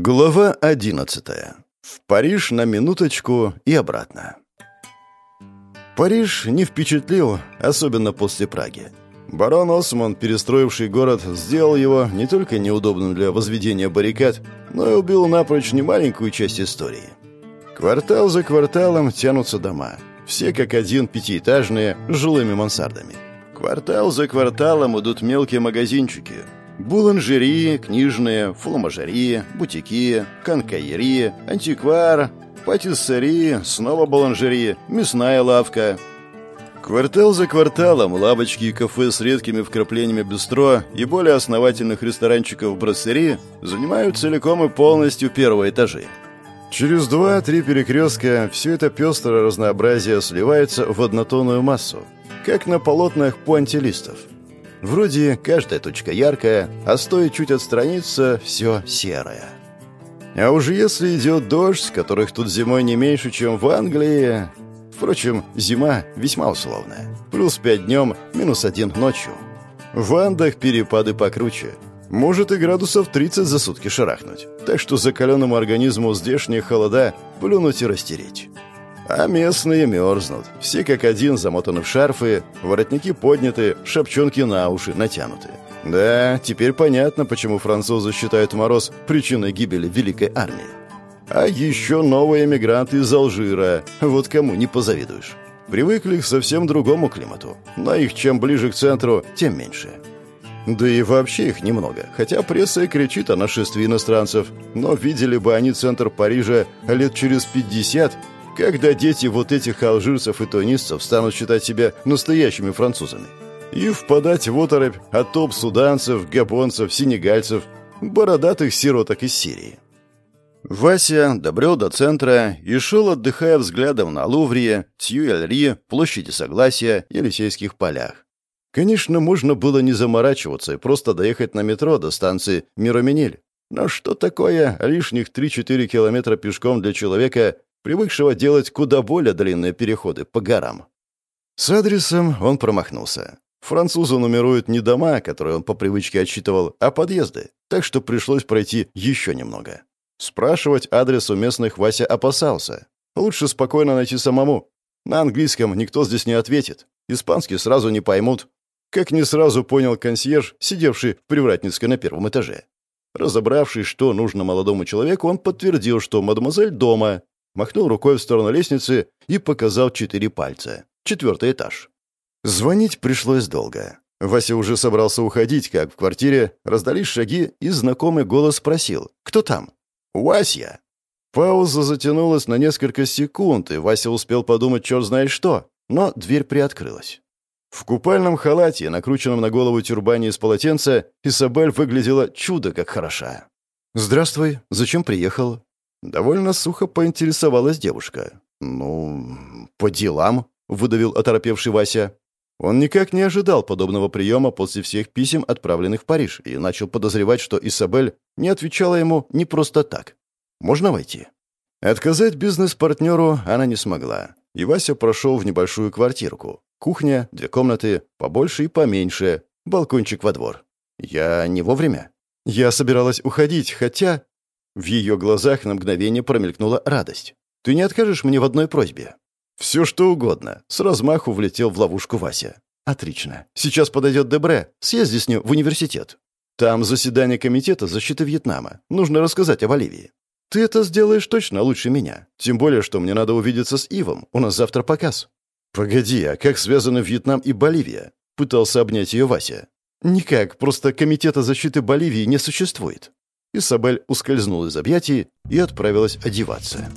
Глава 11. В Париж на минуточку и обратно. Париж не впечатлил, особенно после Праги. Барон Осман, перестроивший город, сделал его не только неудобным для возведения баррикад, но и убил напрочь немаленькую часть истории. Квартал за кварталом тянутся дома. Все как один пятиэтажные, с жилыми мансардами. Квартал за кварталом идут мелкие магазинчики – Буланжерии, книжные, фуламажерии, бутики, конкайерии, антиквар, патиссерии, снова буланжерии, мясная лавка. Квартал за кварталом лавочки и кафе с редкими вкраплениями бистро и более основательных ресторанчиков брасserie занимают целиком и полностью первые этажи. Через два-три перекрестка все это пестрое разнообразие сливается в однотонную массу, как на полотнах пуантилистов – Вроде каждая точка яркая, а стоит чуть отстраниться, все серое. А уже если идет дождь, которых тут зимой не меньше, чем в Англии... Впрочем, зима весьма условная. Плюс пять днем, минус один ночью. В Андах перепады покруче. Может и градусов 30 за сутки шарахнуть. Так что закаленному организму здешние холода плюнуть и растереть. А местные мерзнут. Все как один замотаны в шарфы, воротники подняты, шапчонки на уши натянуты. Да, теперь понятно, почему французы считают мороз причиной гибели Великой Армии. А еще новые эмигранты из Алжира. Вот кому не позавидуешь. Привыкли к совсем другому климату. Но их чем ближе к центру, тем меньше. Да и вообще их немного. Хотя пресса и кричит о нашествии иностранцев. Но видели бы они центр Парижа лет через 50, когда дети вот этих алжирцев и тунисцев станут считать себя настоящими французами? И впадать в оторопь от топ суданцев, габонцев, сенегальцев, бородатых сироток из Сирии. Вася добрел до центра и шел, отдыхая взглядом на Луврие, Тьюэльри, площади Согласия, Елисейских полях. Конечно, можно было не заморачиваться и просто доехать на метро до станции Миромениль. Но что такое лишних 3-4 километра пешком для человека, привыкшего делать куда более длинные переходы по горам. С адресом он промахнулся. Французы нумеруют не дома, которые он по привычке отсчитывал, а подъезды, так что пришлось пройти еще немного. Спрашивать адрес у местных Вася опасался. Лучше спокойно найти самому. На английском никто здесь не ответит. Испанский сразу не поймут. Как не сразу понял консьерж, сидевший в Привратницкой на первом этаже. Разобравшись, что нужно молодому человеку, он подтвердил, что мадемуазель дома, махнул рукой в сторону лестницы и показал четыре пальца. Четвертый этаж. Звонить пришлось долго. Вася уже собрался уходить, как в квартире раздались шаги, и знакомый голос спросил «Кто там?» «Вася». Пауза затянулась на несколько секунд, и Вася успел подумать черт знает что, но дверь приоткрылась. В купальном халате, накрученном на голову тюрбане из полотенца, Исабель выглядела чудо как хороша. «Здравствуй. Зачем приехал?» Довольно сухо поинтересовалась девушка. «Ну, по делам», — выдавил оторопевший Вася. Он никак не ожидал подобного приема после всех писем, отправленных в Париж, и начал подозревать, что Исабель не отвечала ему не просто так. «Можно войти?» Отказать бизнес-партнеру она не смогла, и Вася прошел в небольшую квартирку. Кухня, две комнаты, побольше и поменьше, балкончик во двор. «Я не вовремя?» «Я собиралась уходить, хотя...» В ее глазах на мгновение промелькнула радость. «Ты не откажешь мне в одной просьбе?» «Все что угодно». С размаху влетел в ловушку Вася. «Отлично. Сейчас подойдет Дебре. Съезди с ним в университет. Там заседание комитета защиты Вьетнама. Нужно рассказать о Боливии. Ты это сделаешь точно лучше меня. Тем более, что мне надо увидеться с Ивом. У нас завтра показ». «Погоди, а как связаны Вьетнам и Боливия?» Пытался обнять ее Вася. «Никак, просто комитета защиты Боливии не существует. Исабель ускользнула из объятий и отправилась одеваться.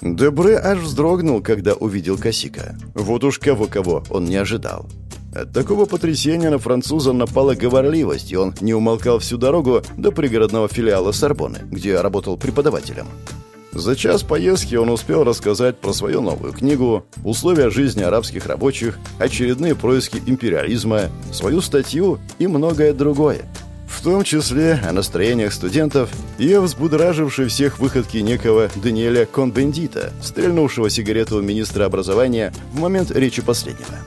Дебре аж вздрогнул, когда увидел Косика. Вот уж кого-кого он не ожидал. От такого потрясения на француза напала говорливость, и он не умолкал всю дорогу до пригородного филиала Сорбонны, где работал преподавателем. За час поездки он успел рассказать про свою новую книгу, условия жизни арабских рабочих, очередные происки империализма, свою статью и многое другое. Том числе о настроениях студентов и о взбудоражившей всех выходке некого Даниэля Конбендита, стрельнувшего сигарету министра образования в момент речи последнего.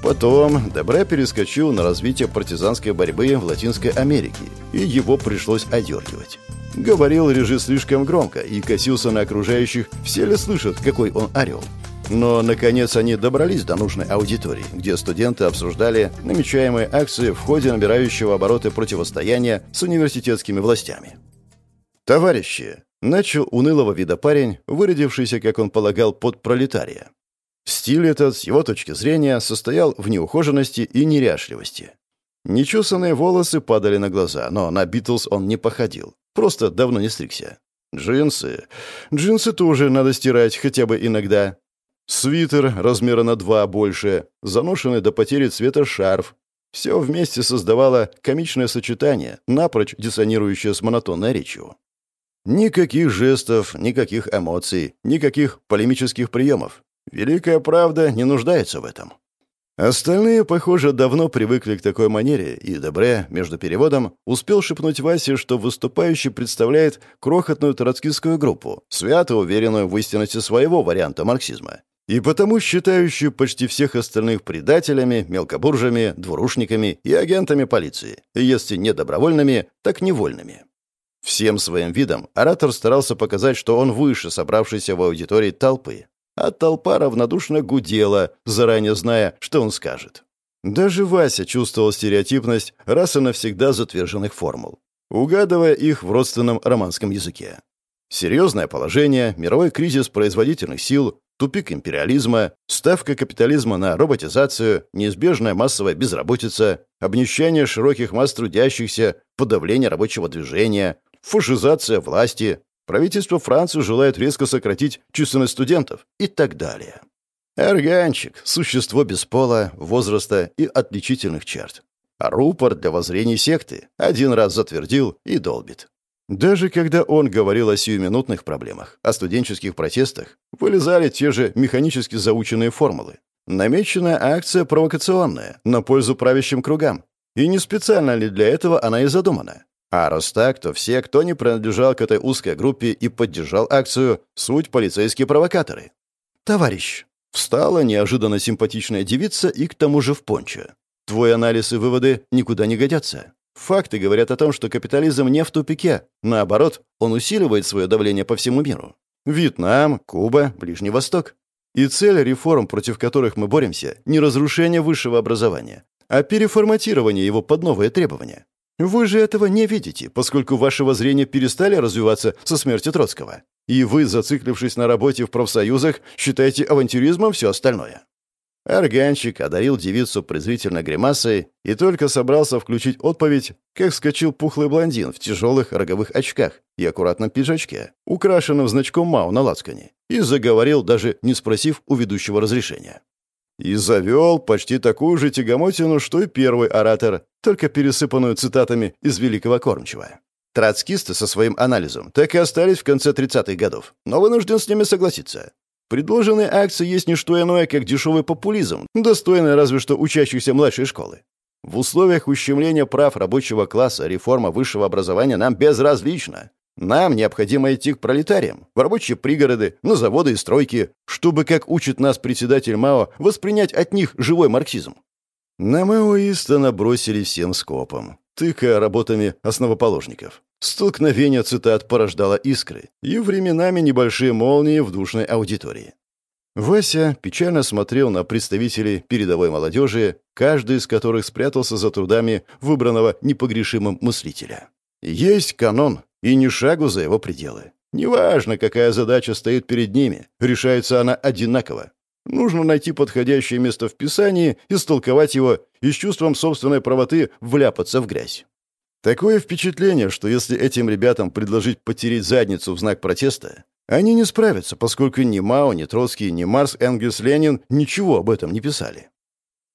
Потом Дебре перескочил на развитие партизанской борьбы в Латинской Америке, и его пришлось одергивать. Говорил режи слишком громко и косился на окружающих, все ли слышат, какой он орел. Но, наконец, они добрались до нужной аудитории, где студенты обсуждали намечаемые акции в ходе набирающего обороты противостояния с университетскими властями. «Товарищи!» — начал унылого вида парень, вырядившийся, как он полагал, под пролетария. Стиль этот, с его точки зрения, состоял в неухоженности и неряшливости. Нечесанные волосы падали на глаза, но на Битлз он не походил. Просто давно не стригся. Джинсы. Джинсы тоже надо стирать хотя бы иногда. Свитер размера на два больше, заношенный до потери цвета шарф. Все вместе создавало комичное сочетание, напрочь диссонирующее с монотонной речью. Никаких жестов, никаких эмоций, никаких полемических приемов. Великая правда не нуждается в этом. Остальные, похоже, давно привыкли к такой манере, и Добре, между переводом, успел шепнуть Васе, что выступающий представляет крохотную троцкистскую группу, свято уверенную в истинности своего варианта марксизма, и потому считающую почти всех остальных предателями, мелкобуржами, двурушниками и агентами полиции, если не добровольными, так невольными. Всем своим видом оратор старался показать, что он выше собравшейся в аудитории толпы, а толпа равнодушно гудела, заранее зная, что он скажет. Даже Вася чувствовал стереотипность раз и навсегда затверженных формул, угадывая их в родственном романском языке. Серьезное положение, мировой кризис производительных сил, тупик империализма, ставка капитализма на роботизацию, неизбежная массовая безработица, обнищание широких масс трудящихся, подавление рабочего движения, фашизация власти, Правительство Франции желает резко сократить численность студентов и так далее. Органчик – существо без пола, возраста и отличительных черт. А рупор для воззрений секты один раз затвердил и долбит. Даже когда он говорил о сиюминутных проблемах, о студенческих протестах, вылезали те же механически заученные формулы. Намеченная акция провокационная, на пользу правящим кругам. И не специально ли для этого она и задумана? А раз так, то все, кто не принадлежал к этой узкой группе и поддержал акцию, суть полицейские провокаторы. «Товарищ!» Встала неожиданно симпатичная девица и к тому же в пончо. «Твой анализ и выводы никуда не годятся. Факты говорят о том, что капитализм не в тупике. Наоборот, он усиливает свое давление по всему миру. Вьетнам, Куба, Ближний Восток. И цель реформ, против которых мы боремся, не разрушение высшего образования, а переформатирование его под новые требования. Вы же этого не видите, поскольку ваши воззрения перестали развиваться со смерти Троцкого. И вы, зациклившись на работе в профсоюзах, считаете авантюризмом все остальное. Органчик одарил девицу презрительно гримасой и только собрался включить отповедь, как вскочил пухлый блондин в тяжелых роговых очках и аккуратном пиджачке, украшенном значком МАУ на лацкане, и заговорил, даже не спросив у ведущего разрешения. И завел почти такую же тягомотину, что и первый оратор, только пересыпанную цитатами из Великого Кормчего. Троцкисты со своим анализом так и остались в конце 30-х годов, но вынужден с ними согласиться. Предложенные акции есть не что иное, как дешевый популизм, достойный разве что учащихся младшей школы. В условиях ущемления прав рабочего класса реформа высшего образования нам безразлична. Нам необходимо идти к пролетариям, в рабочие пригороды, на заводы и стройки, чтобы, как учит нас председатель МАО, воспринять от них живой марксизм. На маоиста набросили всем скопом, тыкая работами основоположников. Столкновение цитат порождало искры и временами небольшие молнии в душной аудитории. Вася печально смотрел на представителей передовой молодежи, каждый из которых спрятался за трудами выбранного непогрешимым мыслителя. Есть канон, и ни шагу за его пределы. Неважно, какая задача стоит перед ними, решается она одинаково. Нужно найти подходящее место в Писании, истолковать его и с чувством собственной правоты вляпаться в грязь. Такое впечатление, что если этим ребятам предложить потереть задницу в знак протеста, они не справятся, поскольку ни Мао, ни Троцкий, ни Марс, Энгельс, Ленин ничего об этом не писали.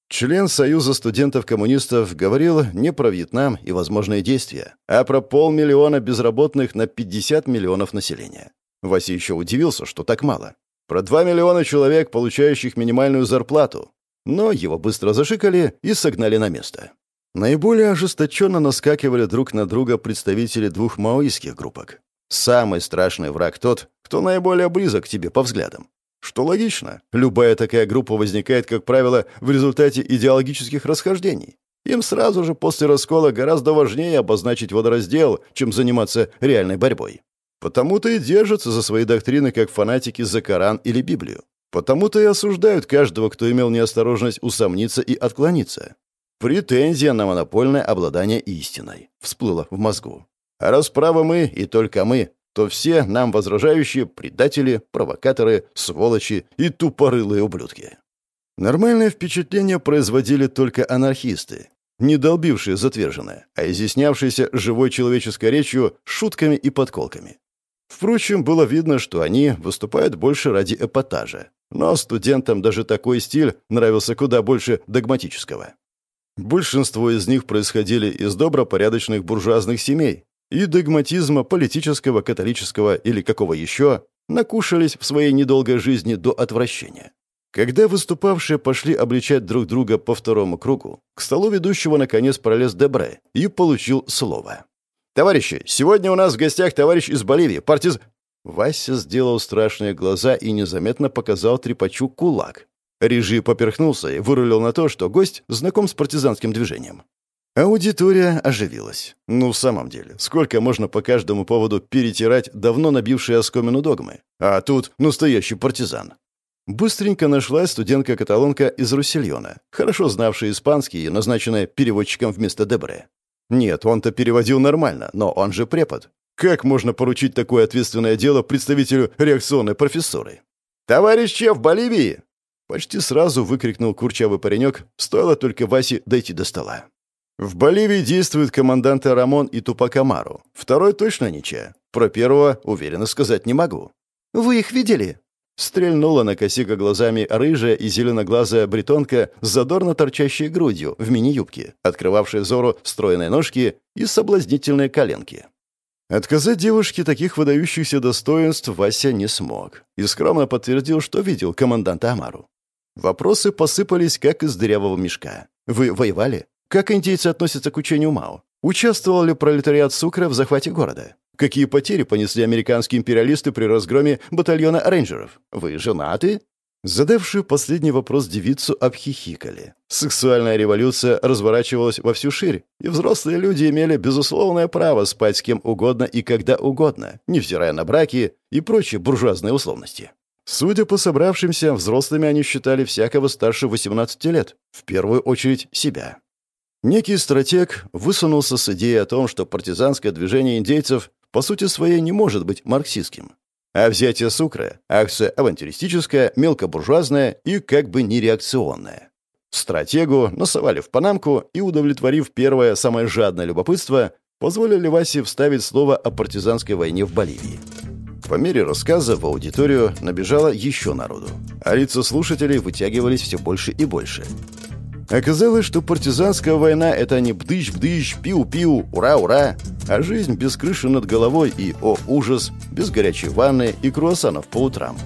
Член Союза студентов-коммунистов говорил не про Вьетнам и возможные действия, а про полмиллиона безработных на 50 миллионов населения. Вася еще удивился, что так мало. Про 2 миллиона человек, получающих минимальную зарплату. Но его быстро зашикали и согнали на место. Наиболее ожесточенно наскакивали друг на друга представители двух маоистских группок. Самый страшный враг тот, кто наиболее близок к тебе по взглядам. Что логично. Любая такая группа возникает, как правило, в результате идеологических расхождений. Им сразу же после раскола гораздо важнее обозначить водораздел, чем заниматься реальной борьбой. Потому-то и держатся за свои доктрины как фанатики за Коран или Библию. Потому-то и осуждают каждого, кто имел неосторожность усомниться и отклониться. Претензия на монопольное обладание истиной всплыла в мозгу. А раз правы мы и только мы, то все нам возражающие предатели, провокаторы, сволочи и тупорылые ублюдки. Нормальное впечатление производили только анархисты, не долбившие затверженное, а изъяснявшиеся живой человеческой речью, шутками и подколками. Впрочем, было видно, что они выступают больше ради эпатажа. Но студентам даже такой стиль нравился куда больше догматического. Большинство из них происходили из добропорядочных буржуазных семей, и догматизма политического, католического или какого еще накушались в своей недолгой жизни до отвращения. Когда выступавшие пошли обличать друг друга по второму кругу, к столу ведущего наконец пролез Дебре и получил слово. «Товарищи, сегодня у нас в гостях товарищ из Боливии, партиз...» Вася сделал страшные глаза и незаметно показал трепачу кулак. Режи поперхнулся и вырулил на то, что гость знаком с партизанским движением. Аудитория оживилась. Ну, в самом деле, сколько можно по каждому поводу перетирать давно набившие оскомину догмы? А тут настоящий партизан. Быстренько нашлась студентка-каталонка из Руссельона, хорошо знавшая испанский и назначенная переводчиком вместо Дебре. Нет, он-то переводил нормально, но он же препод. Как можно поручить такое ответственное дело представителю реакционной профессоры? «Товарищ Чеф в Боливии!» Почти сразу выкрикнул курчавый паренек, стоило только Васе дойти до стола. В Боливии действуют команданты Рамон и Тупак Амару. Второй точно ничья. Про первого уверенно сказать не могу. «Вы их видели?» Стрельнула на косика глазами рыжая и зеленоглазая бретонка с задорно торчащей грудью в мини-юбке, открывавшей взору стройные ножки и соблазнительные коленки. Отказать девушке таких выдающихся достоинств Вася не смог и скромно подтвердил, что видел команданта Амару. Вопросы посыпались, как из дырявого мешка. «Вы воевали? Как индейцы относятся к учению Мао? Участвовал ли пролетариат Сукра в захвате города? Какие потери понесли американские империалисты при разгроме батальона рейнджеров? Вы женаты?» Задавшую последний вопрос девицу обхихикали. Сексуальная революция разворачивалась во всю ширь, и взрослые люди имели безусловное право спать с кем угодно и когда угодно, невзирая на браки и прочие буржуазные условности. Судя по собравшимся, взрослыми они считали всякого старше 18 лет, в первую очередь себя. Некий стратег высунулся с идеей о том, что партизанское движение индейцев по сути своей не может быть марксистским. А взятие Сукры – акция авантюристическая, мелкобуржуазная и как бы нереакционная. Стратегу насовали в панамку и, удовлетворив первое, самое жадное любопытство, позволили Васе вставить слово о партизанской войне в Боливии. По мере рассказа в аудиторию набежало еще народу, а лица слушателей вытягивались все больше и больше. Оказалось, что партизанская война — это не бдыщ-бдыщ, пиу-пиу, ура-ура, а жизнь без крыши над головой и, о ужас, без горячей ванны и круассанов по утрам.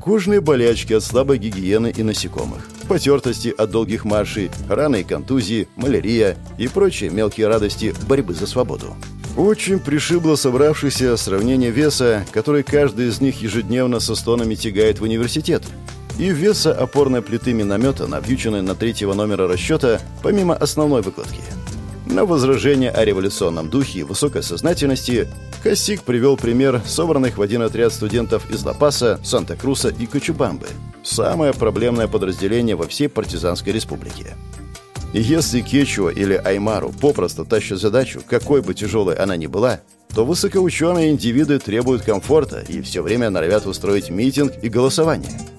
Кожные болячки от слабой гигиены и насекомых, потертости от долгих маршей, раны и контузии, малярия и прочие мелкие радости борьбы за свободу. Очень пришибло собравшихся сравнение веса, который каждый из них ежедневно со стонами тягает в университет, и веса опорной плиты миномета, навьюченной на третьего номера расчета, помимо основной выкладки. На возражение о революционном духе и высокой сознательности Косик привел пример собранных в один отряд студентов из Ла-Паса, Санта-Круса и Кочубамбы. Самое проблемное подразделение во всей партизанской республике. Если Кечуа или Аймару попросту тащат задачу, какой бы тяжелой она ни была, то высокоученые индивиды требуют комфорта и все время норовят устроить митинг и голосование –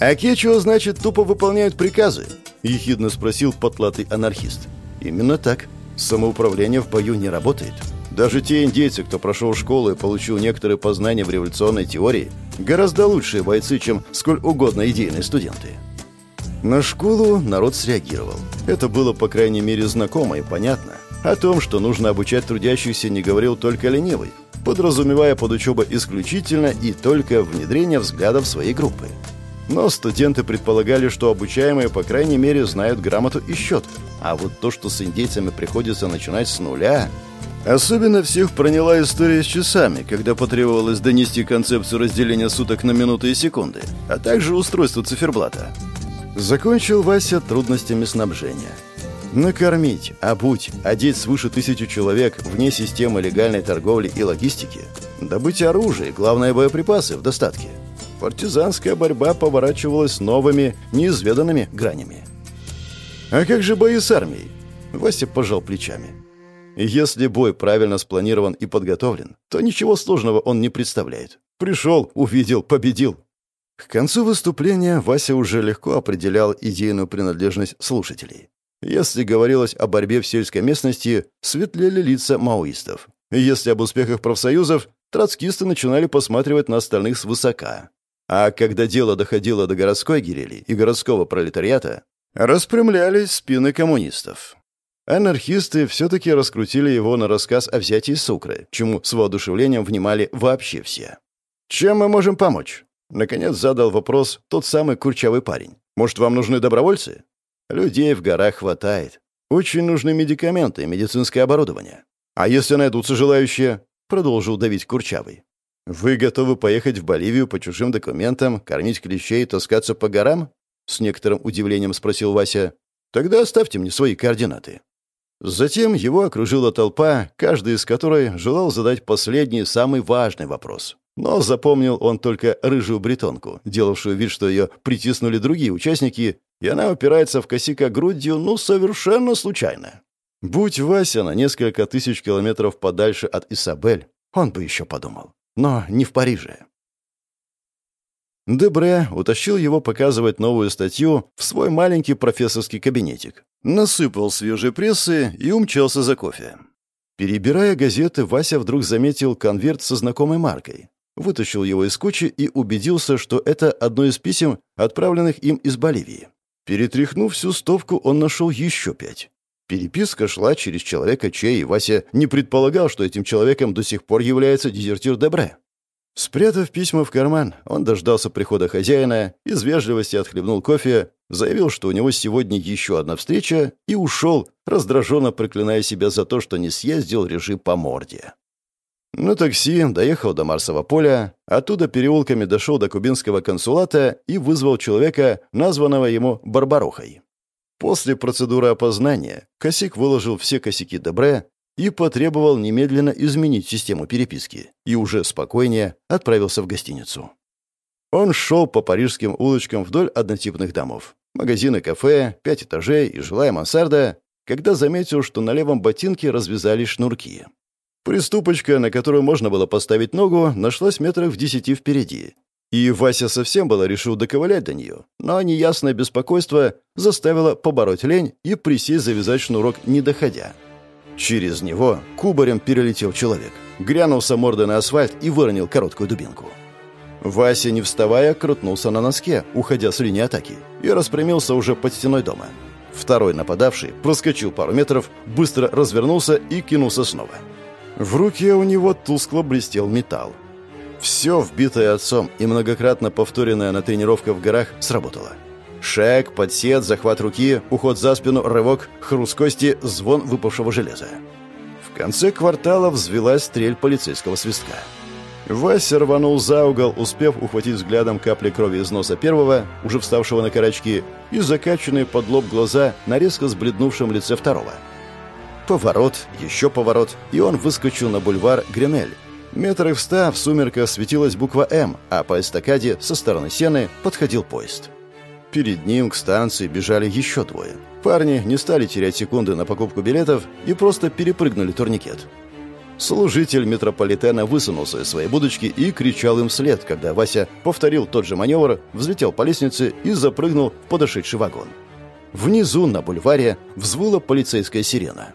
«А Кечуа, значит, тупо выполняют приказы?» — ехидно спросил потлатый анархист. «Именно так. Самоуправление в бою не работает. Даже те индейцы, кто прошел школу и получил некоторые познания в революционной теории, гораздо лучшие бойцы, чем сколь угодно идейные студенты». На школу народ среагировал. Это было, по крайней мере, знакомо и понятно. О том, что нужно обучать трудящихся, не говорил только ленивый, подразумевая под учебой исключительно и только внедрение взглядов своей группы. Но студенты предполагали, что обучаемые, по крайней мере, знают грамоту и счет. А вот то, что с индейцами приходится начинать с нуля... Особенно всех проняла история с часами, когда потребовалось донести концепцию разделения суток на минуты и секунды, а также устройство циферблата. Закончил Вася трудностями снабжения. Накормить, обуть, одеть свыше тысячи человек вне системы легальной торговли и логистики, добыть оружие, главное боеприпасы в достатке. Партизанская борьба поворачивалась новыми, неизведанными гранями. А как же бои с армией? Вася пожал плечами. Если бой правильно спланирован и подготовлен, то ничего сложного он не представляет. Пришел, увидел, победил. К концу выступления Вася уже легко определял идейную принадлежность слушателей. Если говорилось о борьбе в сельской местности, светлели лица маоистов. Если об успехах профсоюзов, троцкисты начинали посматривать на остальных свысока. А когда дело доходило до городской гирели и городского пролетариата, распрямлялись спины коммунистов. Анархисты все-таки раскрутили его на рассказ о взятии Сукры, чему с воодушевлением внимали вообще все. «Чем мы можем помочь?» Наконец задал вопрос тот самый курчавый парень. «Может, вам нужны добровольцы?» Людей в горах хватает. Очень нужны медикаменты и медицинское оборудование. А если найдутся желающие?» Продолжил давить Курчавый. «Вы готовы поехать в Боливию по чужим документам, кормить клещей и таскаться по горам?» С некоторым удивлением спросил Вася. «Тогда оставьте мне свои координаты». Затем его окружила толпа, каждый из которой желал задать последний, самый важный вопрос. Но запомнил он только рыжую бретонку, делавшую вид, что ее притиснули другие участники, и она упирается в косяка грудью, ну, совершенно случайно. Будь Вася на несколько тысяч километров подальше от Исабель, он бы еще подумал. Но не в Париже. Дебре утащил его показывать новую статью в свой маленький профессорский кабинетик. Насыпал свежей прессы и умчался за кофе. Перебирая газеты, Вася вдруг заметил конверт со знакомой маркой. Вытащил его из кучи и убедился, что это одно из писем, отправленных им из Боливии. Перетряхнув всю стовку, он нашел еще пять. Переписка шла через человека, чей Вася не предполагал, что этим человеком до сих пор является дезертир Дебре. Спрятав письма в карман, он дождался прихода хозяина, из вежливости отхлебнул кофе, заявил, что у него сегодня еще одна встреча, и ушел, раздраженно проклиная себя за то, что не съездил режим по морде. На такси доехал до Марсового поля, оттуда переулками дошел до кубинского консулата и вызвал человека, названного ему Барбарохой. После процедуры опознания Косик выложил все косяки Дебре и потребовал немедленно изменить систему переписки и уже спокойнее отправился в гостиницу. Он шел по парижским улочкам вдоль однотипных домов. Магазины, кафе, пять этажей и жилая мансарда, когда заметил, что на левом ботинке развязались шнурки. Приступочка, на которую можно было поставить ногу, нашлась метрах в десяти впереди. И Вася совсем было решил доковылять до нее, но неясное беспокойство заставило побороть лень и присесть завязать шнурок, не доходя. Через него кубарем перелетел человек, грянулся мордой на асфальт и выронил короткую дубинку. Вася, не вставая, крутнулся на носке, уходя с линии атаки, и распрямился уже под стеной дома. Второй нападавший проскочил пару метров, быстро развернулся и кинулся снова. В руке у него тускло блестел металл. Все, вбитое отцом и многократно повторенное на тренировках в горах, сработало. Шаг, подсед, захват руки, уход за спину, рывок, хруст кости, звон выпавшего железа. В конце квартала взвелась стрель полицейского свистка. Вася рванул за угол, успев ухватить взглядом капли крови из носа первого, уже вставшего на карачки, и закачанные под лоб глаза на резко сбледнувшем лице второго – Поворот, еще поворот, и он выскочил на бульвар Гренель. Метрах в ста в сумерках светилась буква «М», а по эстакаде со стороны Сены подходил поезд. Перед ним к станции бежали еще двое. Парни не стали терять секунды на покупку билетов и просто перепрыгнули турникет. Служитель метрополитена высунулся из своей будочки и кричал им вслед, когда Вася повторил тот же маневр, взлетел по лестнице и запрыгнул в подошедший вагон. Внизу, на бульваре, взвыла полицейская сирена.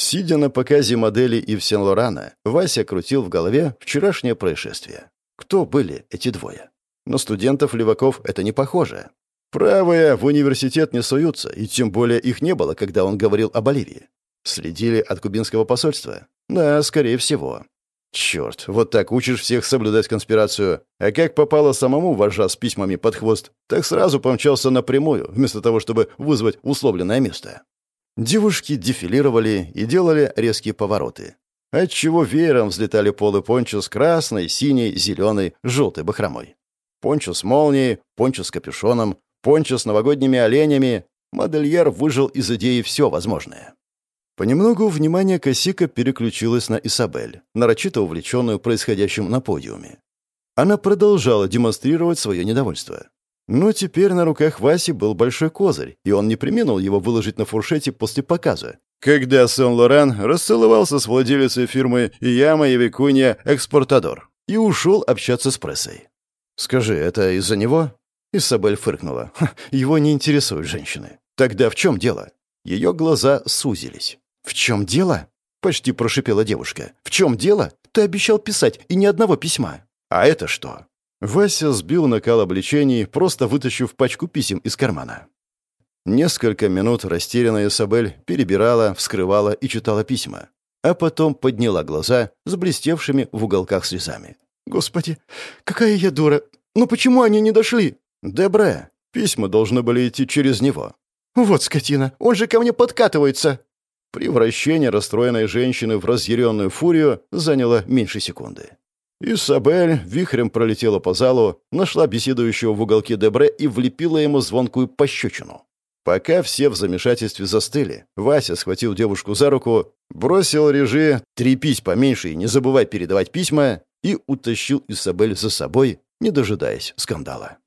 Сидя на показе модели Ив Сен-Лорана, Вася крутил в голове вчерашнее происшествие. Кто были эти двое? На студентов-леваков это не похоже. Правые в университет не суются, и тем более их не было, когда он говорил о Боливии. Следили от кубинского посольства? Да, скорее всего. Черт, вот так учишь всех соблюдать конспирацию. А как попало самому вожа с письмами под хвост, так сразу помчался напрямую, вместо того, чтобы вызвать условленное место. Девушки дефилировали и делали резкие повороты, отчего веером взлетали полы пончо с красной, синей, зеленой, желтой бахромой. Пончо с молнией, пончо с капюшоном, пончо с новогодними оленями. Модельер выжил из идеи все возможное. Понемногу внимание Косика переключилось на Исабель, нарочито увлеченную происходящим на подиуме. Она продолжала демонстрировать свое недовольство. Но теперь на руках Васи был большой козырь, и он не применил его выложить на фуршете после показа, когда Сен-Лоран расцеловался с владелицей фирмы Яма и Викунья Экспортадор и ушел общаться с прессой. «Скажи, это из-за него?» Исабель фыркнула. «Его не интересуют женщины». «Тогда в чем дело?» Ее глаза сузились. «В чем дело?» — почти прошипела девушка. «В чем дело? Ты обещал писать, и ни одного письма». «А это что?» Вася сбил накал обличений, просто вытащив пачку писем из кармана. Несколько минут растерянная Сабель перебирала, вскрывала и читала письма, а потом подняла глаза с блестевшими в уголках слезами. «Господи, какая я дура! Но почему они не дошли?» «Дебре, письма должны были идти через него». «Вот скотина, он же ко мне подкатывается!» Превращение расстроенной женщины в разъяренную фурию заняло меньше секунды. Исабель вихрем пролетела по залу, нашла беседующего в уголке Дебре и влепила ему звонкую пощечину. Пока все в замешательстве застыли, Вася схватил девушку за руку, бросил режи «трепись поменьше и не забывай передавать письма» и утащил Исабель за собой, не дожидаясь скандала.